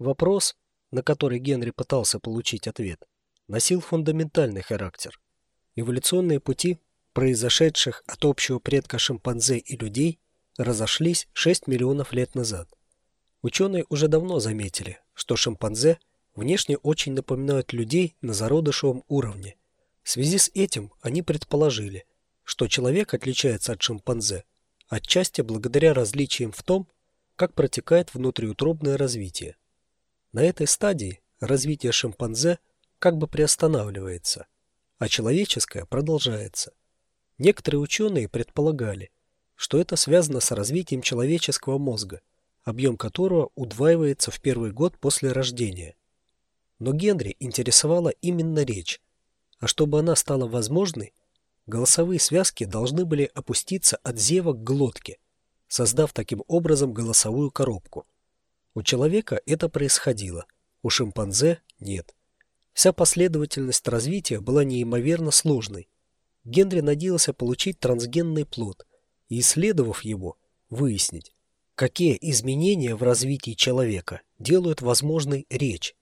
Вопрос, на который Генри пытался получить ответ, носил фундаментальный характер. Эволюционные пути, произошедших от общего предка шимпанзе и людей, разошлись 6 миллионов лет назад. Ученые уже давно заметили, что шимпанзе внешне очень напоминают людей на зародышевом уровне. В связи с этим они предположили, что человек отличается от шимпанзе отчасти благодаря различиям в том, как протекает внутриутробное развитие. На этой стадии развитие шимпанзе как бы приостанавливается, а человеческое продолжается. Некоторые ученые предполагали, что это связано с развитием человеческого мозга, объем которого удваивается в первый год после рождения. Но Генри интересовала именно речь, а чтобы она стала возможной, голосовые связки должны были опуститься от зева к глотке, создав таким образом голосовую коробку. У человека это происходило, у шимпанзе нет. Вся последовательность развития была неимоверно сложной. Генри надеялся получить трансгенный плод и, исследовав его, выяснить, какие изменения в развитии человека делают возможной речь.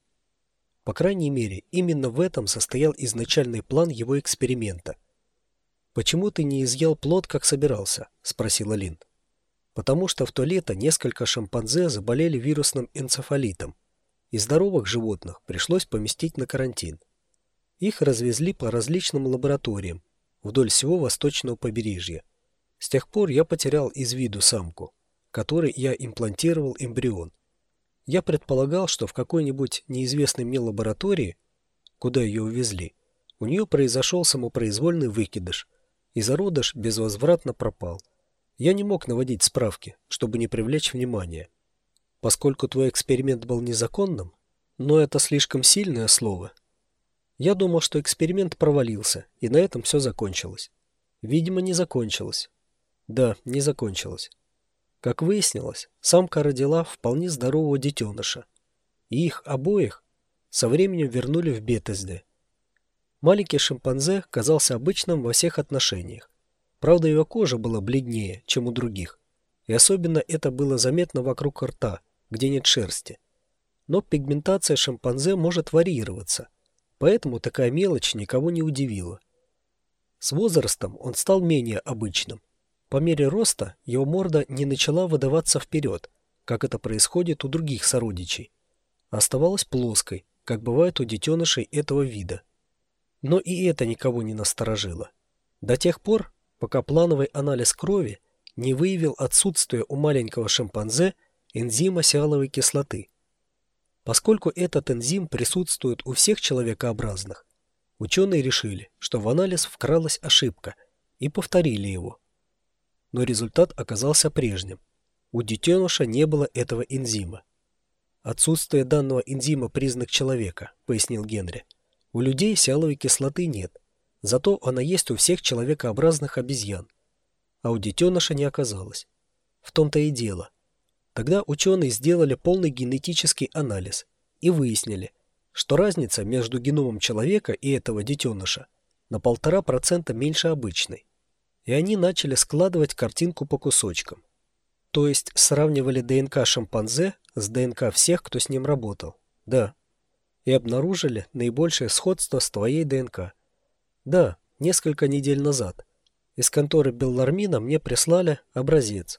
По крайней мере, именно в этом состоял изначальный план его эксперимента. «Почему ты не изъял плод, как собирался?» – спросила Лин. «Потому что в то лето несколько шимпанзе заболели вирусным энцефалитом, и здоровых животных пришлось поместить на карантин. Их развезли по различным лабораториям вдоль всего восточного побережья. С тех пор я потерял из виду самку, которой я имплантировал эмбрион. Я предполагал, что в какой-нибудь неизвестной мне лаборатории, куда ее увезли, у нее произошел самопроизвольный выкидыш, и зародыш безвозвратно пропал. Я не мог наводить справки, чтобы не привлечь внимания. Поскольку твой эксперимент был незаконным, но это слишком сильное слово, я думал, что эксперимент провалился, и на этом все закончилось. Видимо, не закончилось. Да, не закончилось. Как выяснилось, самка родила вполне здорового детеныша, и их обоих со временем вернули в Бетезде. Маленький шимпанзе казался обычным во всех отношениях. Правда, его кожа была бледнее, чем у других, и особенно это было заметно вокруг рта, где нет шерсти. Но пигментация шимпанзе может варьироваться, поэтому такая мелочь никого не удивила. С возрастом он стал менее обычным, по мере роста его морда не начала выдаваться вперед, как это происходит у других сородичей. Оставалась плоской, как бывает у детенышей этого вида. Но и это никого не насторожило. До тех пор, пока плановый анализ крови не выявил отсутствие у маленького шимпанзе энзима сиаловой кислоты. Поскольку этот энзим присутствует у всех человекообразных, ученые решили, что в анализ вкралась ошибка и повторили его но результат оказался прежним. У детеныша не было этого энзима. «Отсутствие данного энзима – признак человека», – пояснил Генри. «У людей сиаловой кислоты нет, зато она есть у всех человекообразных обезьян. А у детеныша не оказалось. В том-то и дело. Тогда ученые сделали полный генетический анализ и выяснили, что разница между геномом человека и этого детеныша на полтора процента меньше обычной и они начали складывать картинку по кусочкам. То есть сравнивали ДНК шимпанзе с ДНК всех, кто с ним работал. Да. И обнаружили наибольшее сходство с твоей ДНК. Да, несколько недель назад. Из конторы Беллармина мне прислали образец.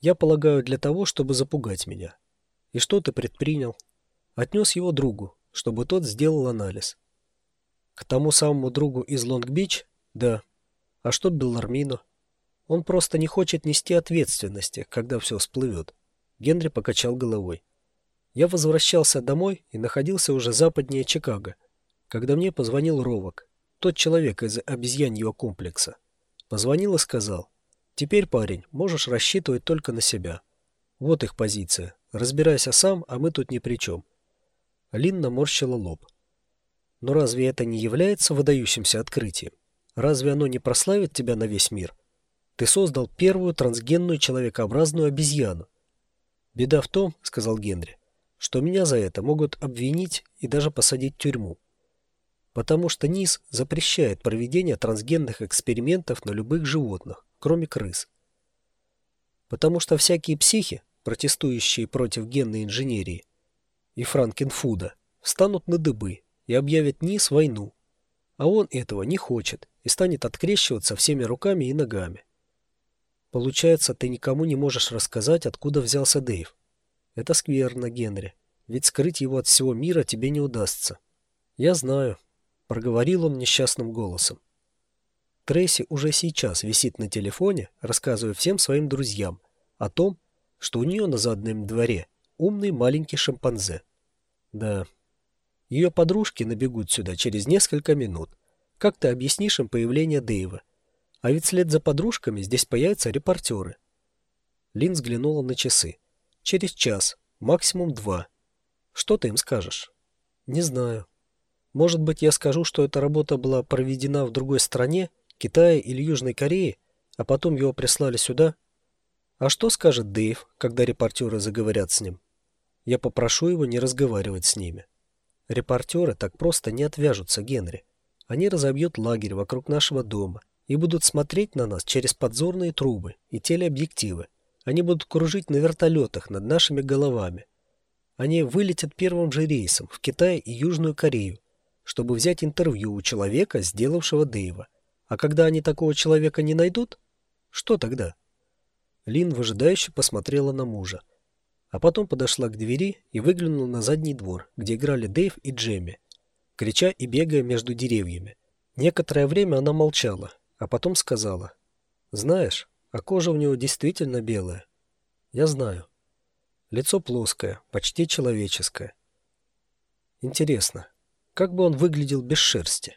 Я полагаю, для того, чтобы запугать меня. И что ты предпринял? Отнес его другу, чтобы тот сделал анализ. К тому самому другу из Лонг-Бич? Да. А что Беллармино? Он просто не хочет нести ответственности, когда все всплывет. Генри покачал головой. Я возвращался домой и находился уже западнее Чикаго, когда мне позвонил Ровок, тот человек из обезьяньего комплекса. Позвонил и сказал, «Теперь, парень, можешь рассчитывать только на себя. Вот их позиция. Разбирайся сам, а мы тут ни при чем». Лин наморщила лоб. «Но разве это не является выдающимся открытием?» Разве оно не прославит тебя на весь мир? Ты создал первую трансгенную человекообразную обезьяну. Беда в том, сказал Генри, что меня за это могут обвинить и даже посадить в тюрьму. Потому что НИС запрещает проведение трансгенных экспериментов на любых животных, кроме крыс. Потому что всякие психи, протестующие против генной инженерии, и Франкенфуда встанут на дыбы и объявят НИС войну. А он этого не хочет и станет открещиваться всеми руками и ногами. Получается, ты никому не можешь рассказать, откуда взялся Дэйв. Это скверно, Генри, ведь скрыть его от всего мира тебе не удастся. Я знаю, проговорил он несчастным голосом. Трейси уже сейчас висит на телефоне, рассказывая всем своим друзьям о том, что у нее на заднем дворе умный маленький шимпанзе. Да, ее подружки набегут сюда через несколько минут. Как ты объяснишь им появление Дэйва? А ведь вслед за подружками здесь появятся репортеры. Лин взглянула на часы. Через час, максимум два. Что ты им скажешь? Не знаю. Может быть, я скажу, что эта работа была проведена в другой стране, Китае или Южной Корее, а потом его прислали сюда? А что скажет Дэйв, когда репортеры заговорят с ним? Я попрошу его не разговаривать с ними. Репортеры так просто не отвяжутся, Генри. Они разобьют лагерь вокруг нашего дома и будут смотреть на нас через подзорные трубы и телеобъективы. Они будут кружить на вертолетах над нашими головами. Они вылетят первым же рейсом в Китай и Южную Корею, чтобы взять интервью у человека, сделавшего Дэйва. А когда они такого человека не найдут, что тогда? Лин выжидающе посмотрела на мужа а потом подошла к двери и выглянула на задний двор, где играли Дэйв и Джемми, крича и бегая между деревьями. Некоторое время она молчала, а потом сказала, «Знаешь, а кожа у него действительно белая». «Я знаю». Лицо плоское, почти человеческое. Интересно, как бы он выглядел без шерсти?